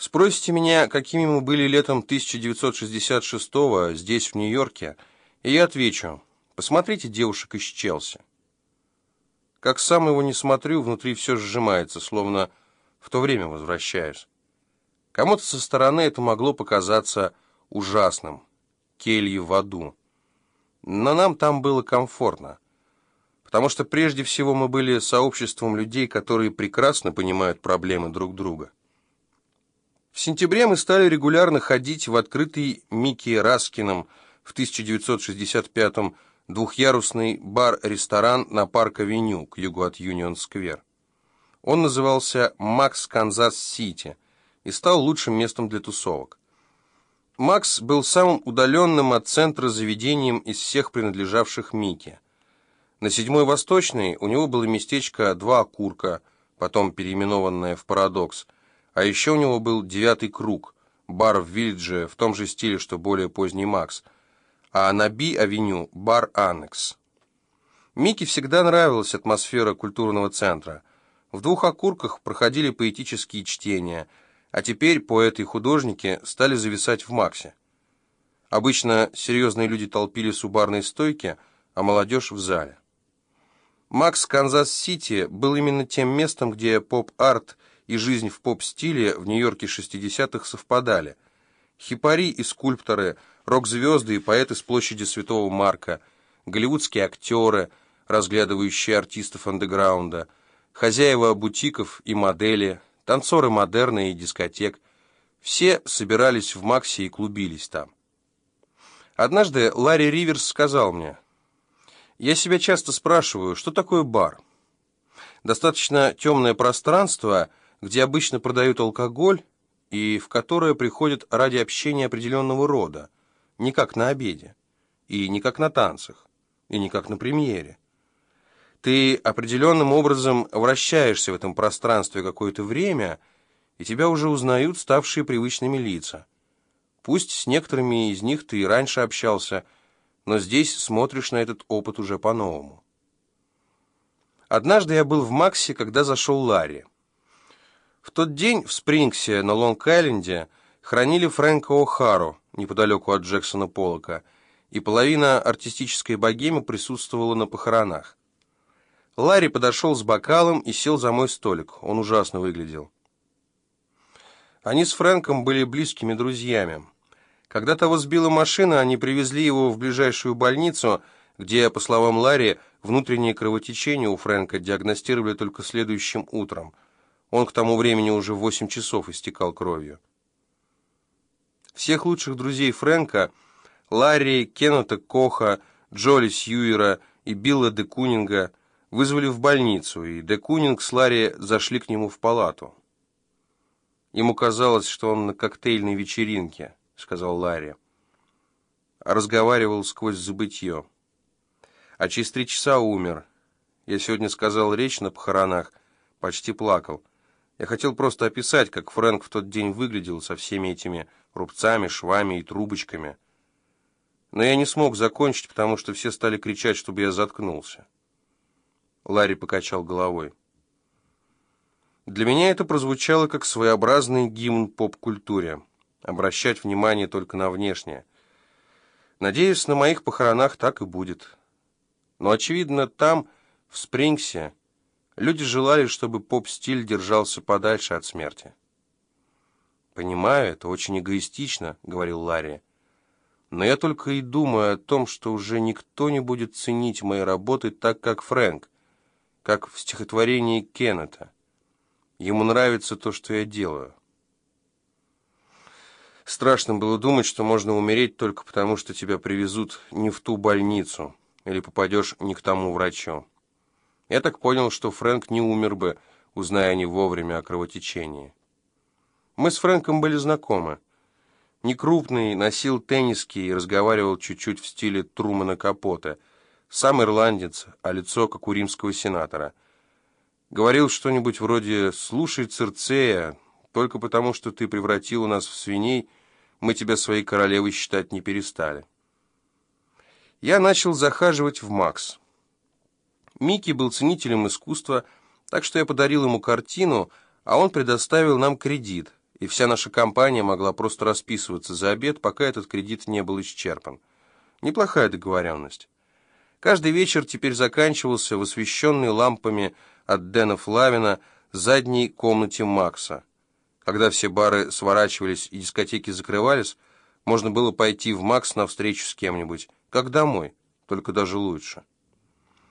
Спросите меня, какими мы были летом 1966-го здесь, в Нью-Йорке, и я отвечу, посмотрите девушек из Челси. Как сам его не смотрю, внутри все сжимается, словно в то время возвращаюсь. Кому-то со стороны это могло показаться ужасным, кельи в аду. Но нам там было комфортно, потому что прежде всего мы были сообществом людей, которые прекрасно понимают проблемы друг друга. В сентябре мы стали регулярно ходить в открытый Микки Раскином в 1965-м двухъярусный бар-ресторан на Парк-авеню к югу от Юнион-сквер. Он назывался «Макс Канзас-Сити» и стал лучшим местом для тусовок. Макс был самым удаленным от центра заведением из всех принадлежавших Микки. На седьмой Восточной у него было местечко «Два окурка», потом переименованное в «Парадокс», а еще у него был «Девятый круг», бар в Виллидже в том же стиле, что более поздний Макс, а на Би-авеню бар «Аннекс». Микки всегда нравилась атмосфера культурного центра. В двух окурках проходили поэтические чтения – а теперь поэты и художники стали зависать в Максе. Обычно серьезные люди толпились у барной стойки, а молодежь в зале. Макс Канзас-Сити был именно тем местом, где поп-арт и жизнь в поп-стиле в Нью-Йорке 60-х совпадали. Хипари и скульпторы, рок-звезды и поэты с площади Святого Марка, голливудские актеры, разглядывающие артистов андеграунда, хозяева бутиков и модели – танцоры модерна и дискотек. Все собирались в Максе и клубились там. Однажды Ларри Риверс сказал мне, «Я себя часто спрашиваю, что такое бар? Достаточно темное пространство, где обычно продают алкоголь и в которое приходят ради общения определенного рода, не как на обеде, и не как на танцах, и не как на премьере. Ты определенным образом вращаешься в этом пространстве какое-то время, и тебя уже узнают ставшие привычными лица. Пусть с некоторыми из них ты и раньше общался, но здесь смотришь на этот опыт уже по-новому. Однажды я был в Максе, когда зашел Ларри. В тот день в Спрингсе на Лонг-Айленде хранили Фрэнка О'Хару неподалеку от Джексона Поллока, и половина артистической богемы присутствовала на похоронах. Ларри подошел с бокалом и сел за мой столик. Он ужасно выглядел. Они с Фрэнком были близкими друзьями. Когда того сбила машина, они привезли его в ближайшую больницу, где, по словам Ларри, внутреннее кровотечение у Фрэнка диагностировали только следующим утром. Он к тому времени уже в 8 часов истекал кровью. Всех лучших друзей Фрэнка, Ларри, Кеннета Коха, Джоли Сьюера и Билла де Кунинга – вызвали в больницу, и де Кунинг с Ларри зашли к нему в палату. «Ему казалось, что он на коктейльной вечеринке», — сказал Ларри. Разговаривал сквозь забытье. А через три часа умер. Я сегодня сказал речь на похоронах, почти плакал. Я хотел просто описать, как Фрэнк в тот день выглядел со всеми этими рубцами, швами и трубочками. Но я не смог закончить, потому что все стали кричать, чтобы я заткнулся. Ларри покачал головой. Для меня это прозвучало как своеобразный гимн поп-культуре. Обращать внимание только на внешнее. Надеюсь, на моих похоронах так и будет. Но, очевидно, там, в Спрингсе, люди желали, чтобы поп-стиль держался подальше от смерти. «Понимаю, это очень эгоистично», — говорил Ларри. «Но я только и думаю о том, что уже никто не будет ценить мои работы так, как Фрэнк как в стихотворении Кеннета. Ему нравится то, что я делаю. Страшно было думать, что можно умереть только потому, что тебя привезут не в ту больницу или попадешь не к тому врачу. Я так понял, что Фрэнк не умер бы, узная не вовремя о кровотечении. Мы с Фрэнком были знакомы. Некрупный, носил тенниски и разговаривал чуть-чуть в стиле Трумана Капота – сам ирландец, а лицо, как у римского сенатора. Говорил что-нибудь вроде «Слушай, Цирцея, только потому, что ты превратил нас в свиней, мы тебя своей королевой считать не перестали». Я начал захаживать в Макс. Микки был ценителем искусства, так что я подарил ему картину, а он предоставил нам кредит, и вся наша компания могла просто расписываться за обед, пока этот кредит не был исчерпан. Неплохая договоренность. Каждый вечер теперь заканчивался в освещенной лампами от Дэна Флавина задней комнате Макса. Когда все бары сворачивались и дискотеки закрывались, можно было пойти в Макс навстречу с кем-нибудь, как домой, только даже лучше.